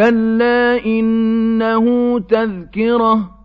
كَلَّا إِنَّهُ تَذْكِرَةٌ